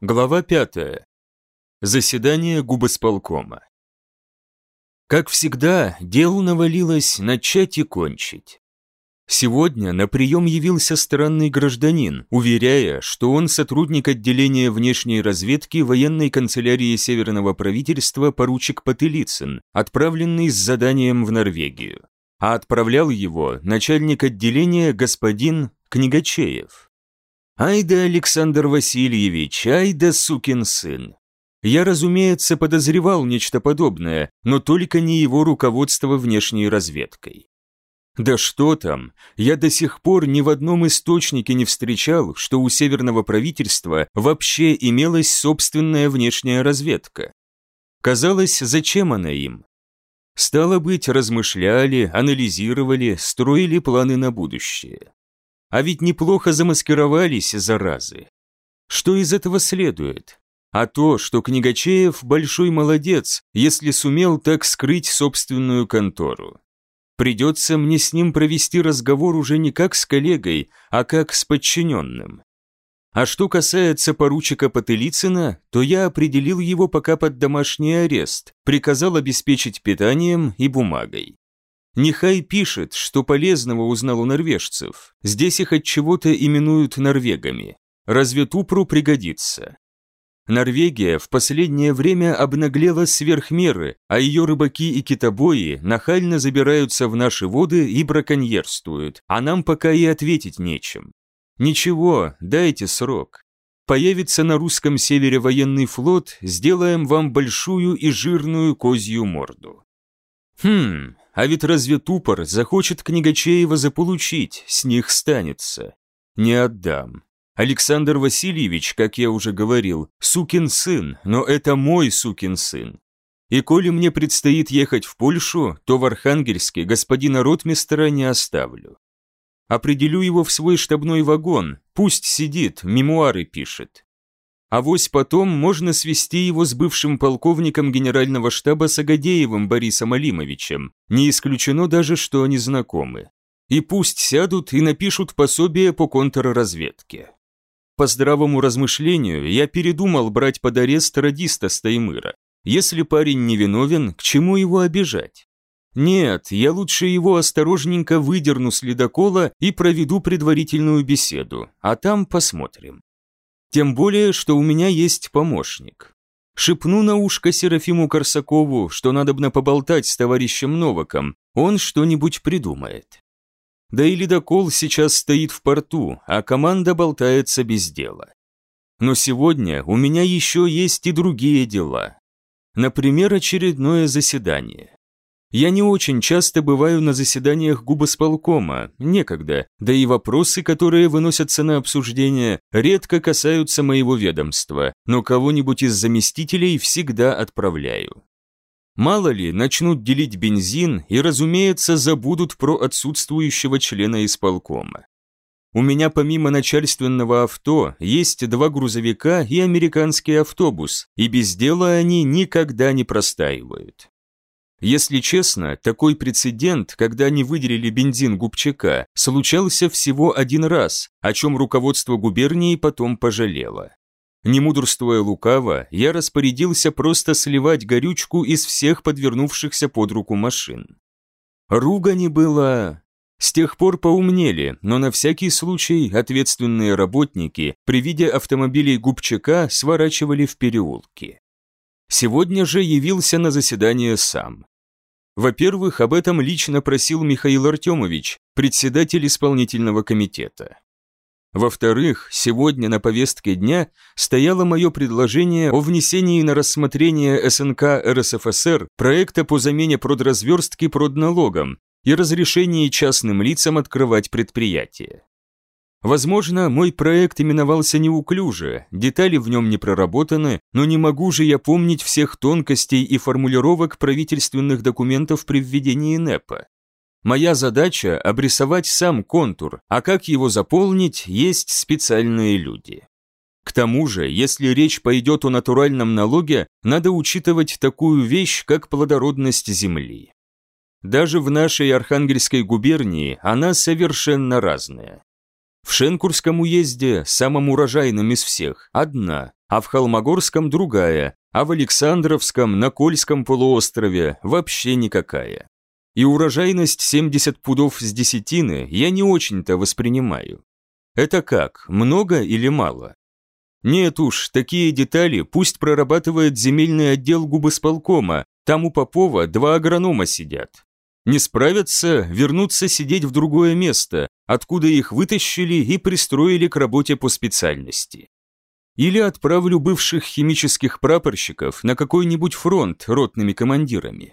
Глава 5. Заседание губосполкома. Как всегда, дел навалилось начать и кончить. Сегодня на прием явился странный гражданин, уверяя, что он сотрудник отделения внешней разведки военной канцелярии Северного правительства поручик Потылицын, отправленный с заданием в Норвегию. А отправлял его начальник отделения господин Книгачеев. Ай да Александр Васильевич, ай да сукин сын. Я, разумеется, подозревал нечто подобное, но только не его руководство внешней разведкой. Да что там, я до сих пор ни в одном источнике не встречал, что у северного правительства вообще имелась собственная внешняя разведка. Казалось, зачем она им? Стало быть, размышляли, анализировали, строили планы на будущее. А ведь неплохо замаскировались, заразы. Что из этого следует? А то, что Книгачеев большой молодец, если сумел так скрыть собственную контору. Придется мне с ним провести разговор уже не как с коллегой, а как с подчиненным. А что касается поручика Потылицына, то я определил его пока под домашний арест, приказал обеспечить питанием и бумагой. Нехай пишет, что полезного узнал у норвежцев. Здесь их от чего-то именуют норвегами. Разве Тупру пригодится? Норвегия в последнее время обнаглела сверх меры, а ее рыбаки и китобои нахально забираются в наши воды и браконьерствуют, а нам пока и ответить нечем. Ничего, дайте срок. Появится на русском севере военный флот, сделаем вам большую и жирную козью морду. Хм, а ведь разве тупор захочет Книгачеева заполучить, с них станется? Не отдам. Александр Васильевич, как я уже говорил, сукин сын, но это мой сукин сын. И коли мне предстоит ехать в Польшу, то в Архангельске господина ротмистера не оставлю. Определю его в свой штабной вагон, пусть сидит, мемуары пишет. А вось потом можно свести его с бывшим полковником генерального штаба Сагадеевым Борисом Алимовичем. Не исключено даже, что они знакомы. И пусть сядут и напишут пособие по контрразведке. По здравому размышлению я передумал брать под арест радиста Стаймыра. Если парень невиновен, к чему его обижать? Нет, я лучше его осторожненько выдерну с ледокола и проведу предварительную беседу, а там посмотрим. Тем более, что у меня есть помощник. Шепну на ушко Серафиму Корсакову, что надобно поболтать с товарищем Новаком, он что-нибудь придумает. Да и ледокол сейчас стоит в порту, а команда болтается без дела. Но сегодня у меня еще есть и другие дела. Например, очередное заседание. Я не очень часто бываю на заседаниях губосполкома, некогда, да и вопросы, которые выносятся на обсуждение, редко касаются моего ведомства, но кого-нибудь из заместителей всегда отправляю. Мало ли, начнут делить бензин и, разумеется, забудут про отсутствующего члена исполкома. У меня помимо начальственного авто есть два грузовика и американский автобус, и без дела они никогда не простаивают. Если честно, такой прецедент, когда они выделили бензин Губчака, случался всего один раз, о чем руководство губернии потом пожалело. Не мудрствуя лукаво, я распорядился просто сливать горючку из всех подвернувшихся под руку машин. Ругани было... С тех пор поумнели, но на всякий случай ответственные работники при виде автомобилей Губчака сворачивали в переулки. Сегодня же явился на заседание сам. Во-первых, об этом лично просил Михаил Артемович, председатель исполнительного комитета. Во-вторых, сегодня на повестке дня стояло мое предложение о внесении на рассмотрение СНК РСФСР проекта по замене продразверстки продналогом и разрешении частным лицам открывать предприятия. Возможно, мой проект именовался неуклюже, детали в нем не проработаны, но не могу же я помнить всех тонкостей и формулировок правительственных документов при введении НЭПа. Моя задача – обрисовать сам контур, а как его заполнить, есть специальные люди. К тому же, если речь пойдет о натуральном налоге, надо учитывать такую вещь, как плодородность земли. Даже в нашей Архангельской губернии она совершенно разная. В Шенкурском уезде, самом урожайном из всех, одна, а в Холмогорском другая, а в Александровском, на Кольском полуострове вообще никакая. И урожайность 70 пудов с десятины я не очень-то воспринимаю. Это как, много или мало? Нет уж, такие детали пусть прорабатывает земельный отдел губосполкома, там у Попова два агронома сидят. Не справятся, вернутся сидеть в другое место, откуда их вытащили и пристроили к работе по специальности. Или отправлю бывших химических прапорщиков на какой-нибудь фронт ротными командирами.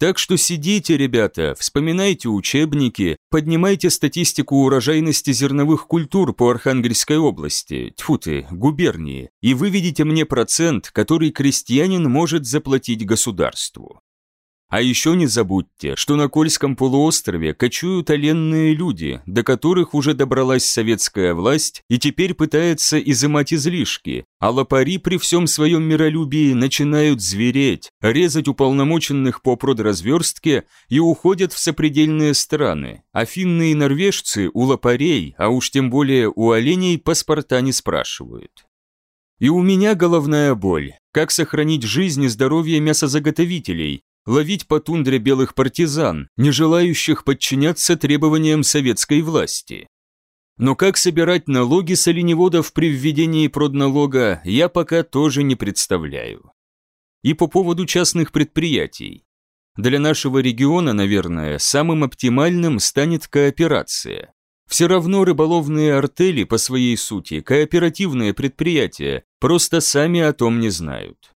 Так что сидите, ребята, вспоминайте учебники, поднимайте статистику урожайности зерновых культур по Архангельской области, тьфу ты, губернии, и выведите мне процент, который крестьянин может заплатить государству. А еще не забудьте, что на Кольском полуострове кочуют оленные люди, до которых уже добралась советская власть и теперь пытается изымать излишки, а лопари при всем своем миролюбии начинают звереть, резать уполномоченных по продразверстке и уходят в сопредельные страны, а финны и норвежцы у лопарей, а уж тем более у оленей паспорта не спрашивают. И у меня головная боль. Как сохранить жизнь и здоровье мясозаготовителей, ловить по тундре белых партизан, не желающих подчиняться требованиям советской власти. Но как собирать налоги с оленеводов при введении продналога, я пока тоже не представляю. И по поводу частных предприятий. Для нашего региона, наверное, самым оптимальным станет кооперация. Все равно рыболовные артели по своей сути кооперативные предприятия, просто сами о том не знают.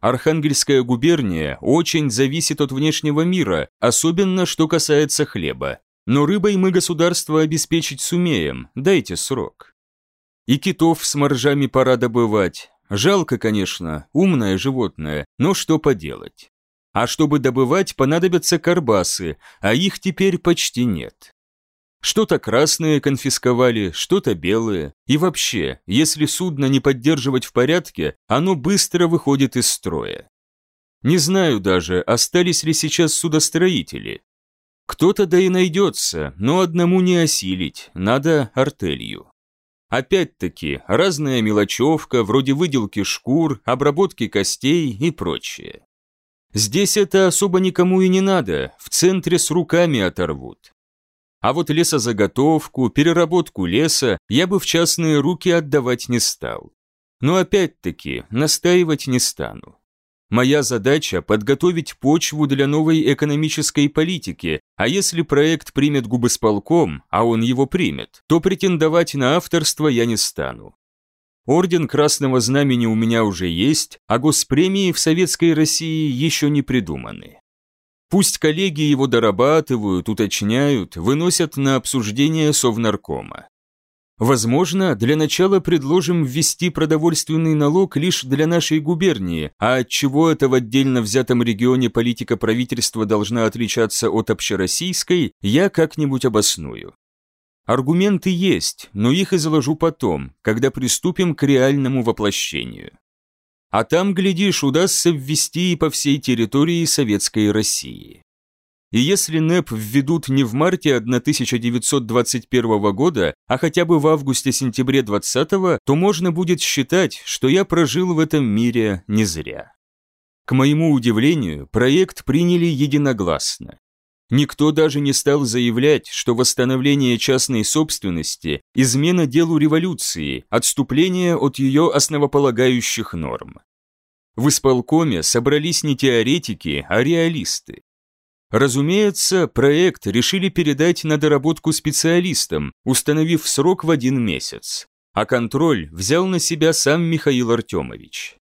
Архангельская губерния очень зависит от внешнего мира, особенно что касается хлеба. Но рыбой мы государство обеспечить сумеем, дайте срок. И китов с моржами пора добывать. Жалко, конечно, умное животное, но что поделать. А чтобы добывать, понадобятся карбасы, а их теперь почти нет. Что-то красные конфисковали, что-то белые. И вообще, если судно не поддерживать в порядке, оно быстро выходит из строя. Не знаю даже, остались ли сейчас судостроители. Кто-то да и найдется, но одному не осилить, надо артелью. Опять-таки, разная мелочевка, вроде выделки шкур, обработки костей и прочее. Здесь это особо никому и не надо, в центре с руками оторвут. А вот лесозаготовку, переработку леса я бы в частные руки отдавать не стал. Но опять-таки, настаивать не стану. Моя задача – подготовить почву для новой экономической политики, а если проект примет губосполком, а он его примет, то претендовать на авторство я не стану. Орден Красного Знамени у меня уже есть, а госпремии в Советской России еще не придуманы. Пусть коллеги его дорабатывают, уточняют, выносят на обсуждение Совнаркома. Возможно, для начала предложим ввести продовольственный налог лишь для нашей губернии, а от чего это в отдельно взятом регионе политика правительства должна отличаться от общероссийской, я как-нибудь обосную. Аргументы есть, но их изложу потом, когда приступим к реальному воплощению. А там, глядишь, удастся ввести и по всей территории Советской России. И если НЭП введут не в марте 1921 года, а хотя бы в августе-сентябре 20 то можно будет считать, что я прожил в этом мире не зря. К моему удивлению, проект приняли единогласно. Никто даже не стал заявлять, что восстановление частной собственности – измена делу революции, отступление от ее основополагающих норм. В исполкоме собрались не теоретики, а реалисты. Разумеется, проект решили передать на доработку специалистам, установив срок в один месяц, а контроль взял на себя сам Михаил Артемович.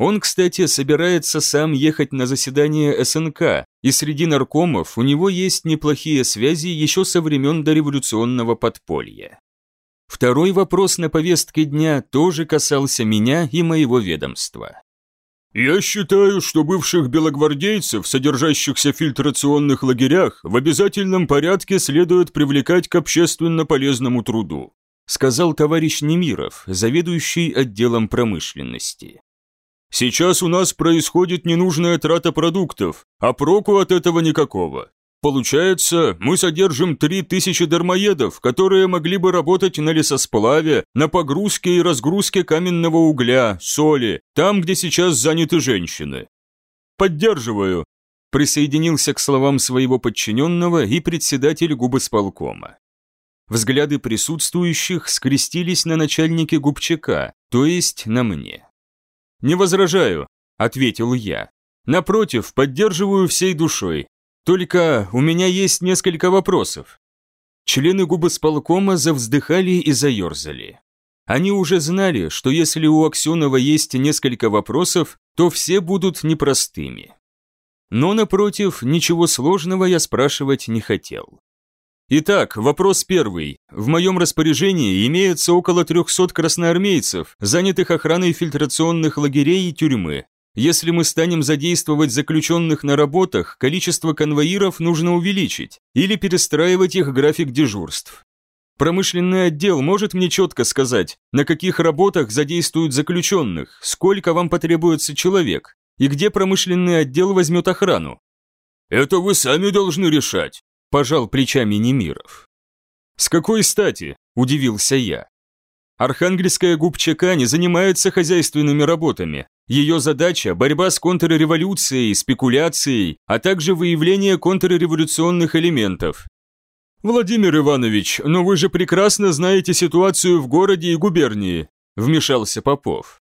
Он, кстати, собирается сам ехать на заседание СНК, и среди наркомов у него есть неплохие связи еще со времен дореволюционного подполья. Второй вопрос на повестке дня тоже касался меня и моего ведомства. «Я считаю, что бывших белогвардейцев, содержащихся в фильтрационных лагерях, в обязательном порядке следует привлекать к общественно полезному труду», сказал товарищ Немиров, заведующий отделом промышленности. Сейчас у нас происходит ненужная трата продуктов, а проку от этого никакого. Получается, мы содержим три тысячи дармоедов, которые могли бы работать на лесосплаве, на погрузке и разгрузке каменного угля, соли, там, где сейчас заняты женщины. Поддерживаю. Присоединился к словам своего подчиненного и председатель губосполкома. Взгляды присутствующих скрестились на начальнике губчака, то есть на мне. «Не возражаю», — ответил я. «Напротив, поддерживаю всей душой. Только у меня есть несколько вопросов». Члены губосполкома завздыхали и заерзали. Они уже знали, что если у Аксенова есть несколько вопросов, то все будут непростыми. Но, напротив, ничего сложного я спрашивать не хотел. Итак, вопрос первый. В моем распоряжении имеется около 300 красноармейцев, занятых охраной фильтрационных лагерей и тюрьмы. Если мы станем задействовать заключенных на работах, количество конвоиров нужно увеличить или перестраивать их график дежурств. Промышленный отдел может мне четко сказать, на каких работах задействуют заключенных, сколько вам потребуется человек, и где промышленный отдел возьмет охрану. «Это вы сами должны решать», – пожал плечами Немиров. «С какой стати?» – удивился я. Архангельская губчака не занимается хозяйственными работами, ее задача – борьба с контрреволюцией, спекуляцией, а также выявление контрреволюционных элементов. «Владимир Иванович, но вы же прекрасно знаете ситуацию в городе и губернии», – вмешался Попов.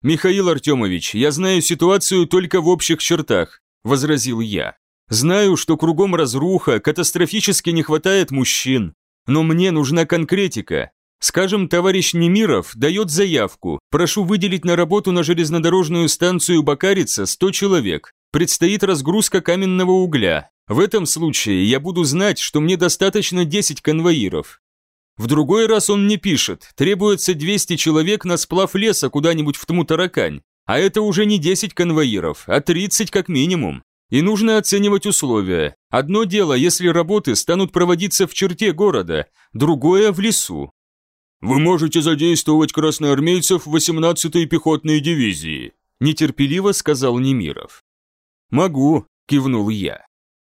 «Михаил Артемович, я знаю ситуацию только в общих чертах», – возразил я. «Знаю, что кругом разруха, катастрофически не хватает мужчин, но мне нужна конкретика, Скажем, товарищ Немиров дает заявку, прошу выделить на работу на железнодорожную станцию Бакарица 100 человек, предстоит разгрузка каменного угля. В этом случае я буду знать, что мне достаточно 10 конвоиров. В другой раз он мне пишет, требуется 200 человек на сплав леса куда-нибудь в Тмутаракань, а это уже не 10 конвоиров, а 30 как минимум. И нужно оценивать условия. Одно дело, если работы станут проводиться в черте города, другое – в лесу. «Вы можете задействовать красноармейцев 18-й пехотной дивизии», нетерпеливо сказал Немиров. «Могу», кивнул я.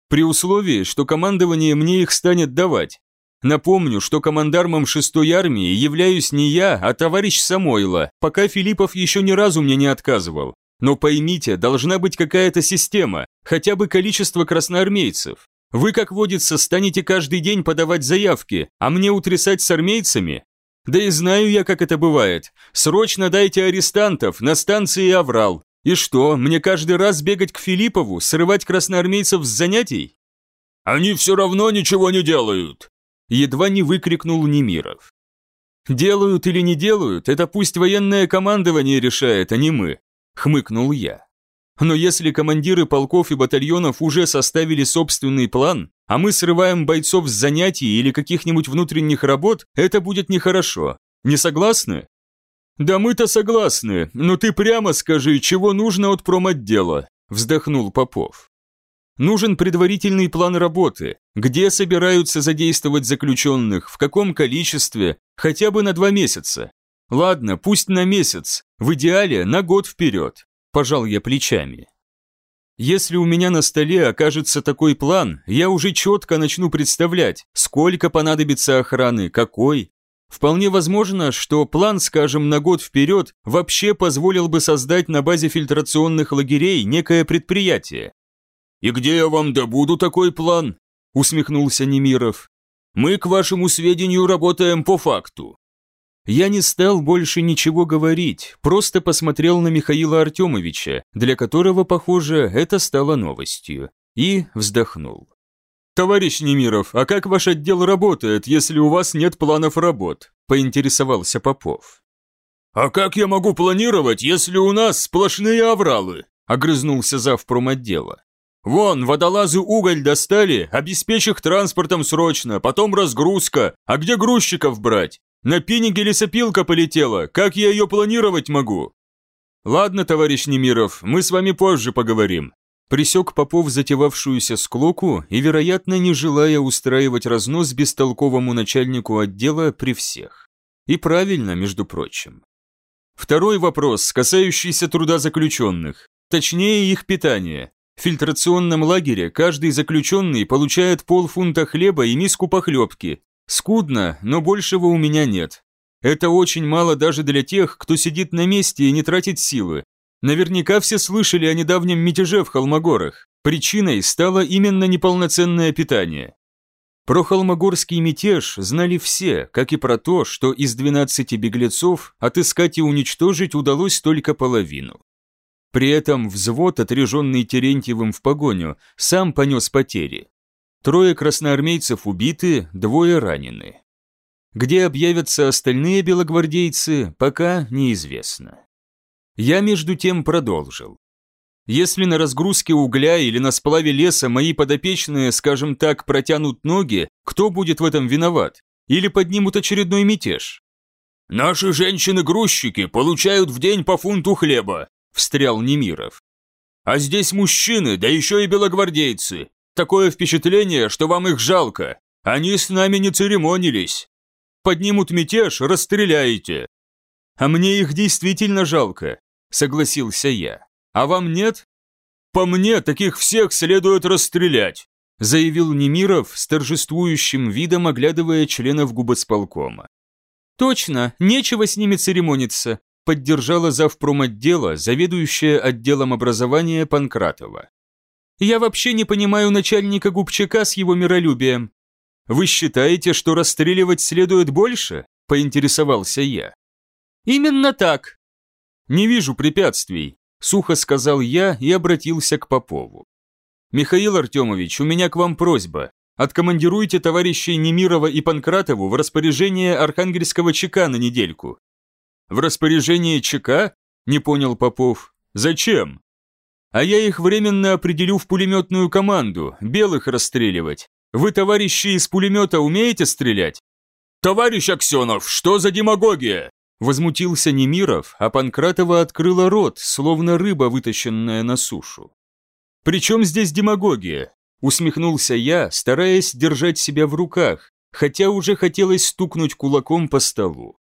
«При условии, что командование мне их станет давать. Напомню, что командармом 6-й армии являюсь не я, а товарищ Самойло, пока Филиппов еще ни разу мне не отказывал. Но поймите, должна быть какая-то система, хотя бы количество красноармейцев. Вы, как водится, станете каждый день подавать заявки, а мне утрясать с армейцами? Да и знаю я, как это бывает. Срочно дайте арестантов на станции Аврал. И что, мне каждый раз бегать к Филиппову, срывать красноармейцев с занятий? Они все равно ничего не делают. Едва не выкрикнул Немиров. Делают или не делают, это пусть военное командование решает, а не мы, хмыкнул я. Но если командиры полков и батальонов уже составили собственный план, а мы срываем бойцов с занятий или каких-нибудь внутренних работ, это будет нехорошо. Не согласны? Да мы-то согласны, но ты прямо скажи, чего нужно от промотдела, вздохнул Попов. Нужен предварительный план работы, где собираются задействовать заключенных, в каком количестве, хотя бы на два месяца. Ладно, пусть на месяц, в идеале на год вперед, пожал я плечами. Если у меня на столе окажется такой план, я уже четко начну представлять, сколько понадобится охраны, какой. Вполне возможно, что план, скажем, на год вперед вообще позволил бы создать на базе фильтрационных лагерей некое предприятие. «И где я вам добуду такой план?» – усмехнулся Немиров. «Мы, к вашему сведению, работаем по факту. Я не стал больше ничего говорить, просто посмотрел на Михаила Артемовича, для которого, похоже, это стало новостью, и вздохнул. «Товарищ Немиров, а как ваш отдел работает, если у вас нет планов работ?» – поинтересовался Попов. «А как я могу планировать, если у нас сплошные авралы?» – огрызнулся завпромотдела. «Вон, водолазы уголь достали, обеспечь их транспортом срочно, потом разгрузка, а где грузчиков брать? На пениге лесопилка полетела, как я ее планировать могу?» «Ладно, товарищ Немиров, мы с вами позже поговорим». Присек Попов затевавшуюся склоку и, вероятно, не желая устраивать разнос бестолковому начальнику отдела при всех. И правильно, между прочим. Второй вопрос, касающийся труда заключенных, точнее их питания. В фильтрационном лагере каждый заключенный получает полфунта хлеба и миску похлебки. Скудно, но большего у меня нет. Это очень мало даже для тех, кто сидит на месте и не тратит силы. Наверняка все слышали о недавнем мятеже в Холмогорах. Причиной стало именно неполноценное питание. Про холмогорский мятеж знали все, как и про то, что из 12 беглецов отыскать и уничтожить удалось только половину. При этом взвод, отряженный Терентьевым в погоню, сам понес потери. Трое красноармейцев убиты, двое ранены. Где объявятся остальные белогвардейцы, пока неизвестно. Я между тем продолжил. Если на разгрузке угля или на сплаве леса мои подопечные, скажем так, протянут ноги, кто будет в этом виноват? Или поднимут очередной мятеж? «Наши женщины-грузчики получают в день по фунту хлеба», – встрял Немиров. «А здесь мужчины, да еще и белогвардейцы. Такое впечатление, что вам их жалко. Они с нами не церемонились. Поднимут мятеж, расстреляете». «А мне их действительно жалко», – согласился я. «А вам нет?» «По мне, таких всех следует расстрелять», – заявил Немиров с торжествующим видом, оглядывая членов губосполкома. «Точно, нечего с ними церемониться поддержала завпромотдела, заведующая отделом образования Панкратова. «Я вообще не понимаю начальника Губчака с его миролюбием. Вы считаете, что расстреливать следует больше?» – поинтересовался я. «Именно так». «Не вижу препятствий», – сухо сказал я и обратился к Попову. «Михаил Артемович, у меня к вам просьба. Откомандируйте товарищей Немирова и Панкратову в распоряжение Архангельского ЧК на недельку. В распоряжении ЧК? Не понял Попов. Зачем? А я их временно определю в пулеметную команду, белых расстреливать. Вы, товарищи, из пулемета умеете стрелять? Товарищ Аксенов, что за демагогия? Возмутился Немиров, а Панкратова открыла рот, словно рыба, вытащенная на сушу. «При чем здесь демагогия?» Усмехнулся я, стараясь держать себя в руках, хотя уже хотелось стукнуть кулаком по столу.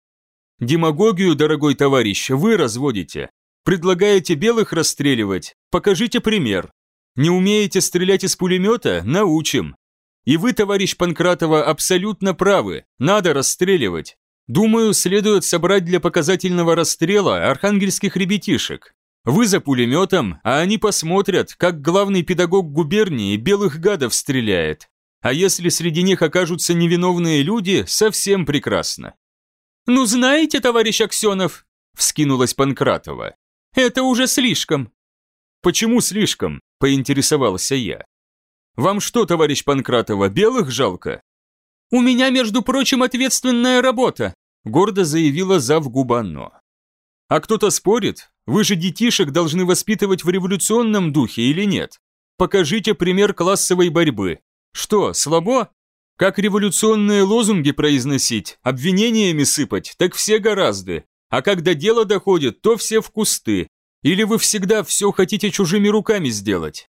Демагогию, дорогой товарищ, вы разводите. Предлагаете белых расстреливать? Покажите пример. Не умеете стрелять из пулемета? Научим. И вы, товарищ Панкратова, абсолютно правы. Надо расстреливать. Думаю, следует собрать для показательного расстрела архангельских ребятишек. Вы за пулеметом, а они посмотрят, как главный педагог губернии белых гадов стреляет. А если среди них окажутся невиновные люди, совсем прекрасно. «Ну знаете, товарищ Аксенов», – вскинулась Панкратова, – «это уже слишком». «Почему слишком?» – поинтересовался я. «Вам что, товарищ Панкратова, белых жалко?» «У меня, между прочим, ответственная работа», – гордо заявила зав Губано. «А кто-то спорит? Вы же детишек должны воспитывать в революционном духе или нет? Покажите пример классовой борьбы. Что, слабо? Как революционные лозунги произносить, обвинениями сыпать, так все гораздо. А когда дело доходит, то все в кусты. Или вы всегда все хотите чужими руками сделать?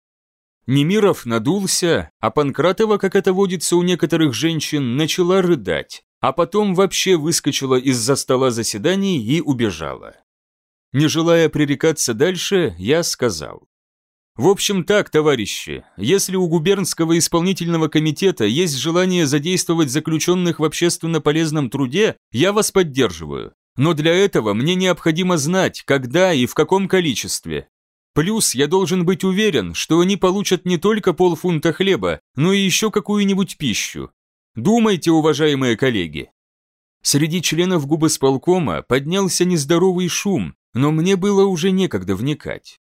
Немиров надулся, а Панкратова, как это водится у некоторых женщин, начала рыдать, а потом вообще выскочила из-за стола заседаний и убежала. Не желая пререкаться дальше, я сказал. В общем так, товарищи, если у губернского исполнительного комитета есть желание задействовать заключенных в общественно полезном труде, я вас поддерживаю. Но для этого мне необходимо знать, когда и в каком количестве. Плюс я должен быть уверен, что они получат не только полфунта хлеба, но и еще какую-нибудь пищу. Думайте, уважаемые коллеги. Среди членов губосполкома поднялся нездоровый шум, но мне было уже некогда вникать.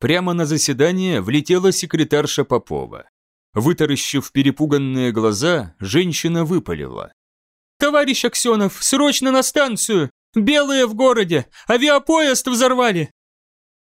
Прямо на заседание влетела секретарша Попова. Вытаращив перепуганные глаза, женщина выпалила. «Товарищ Аксенов, срочно на станцию! Белые в городе! Авиапоезд взорвали!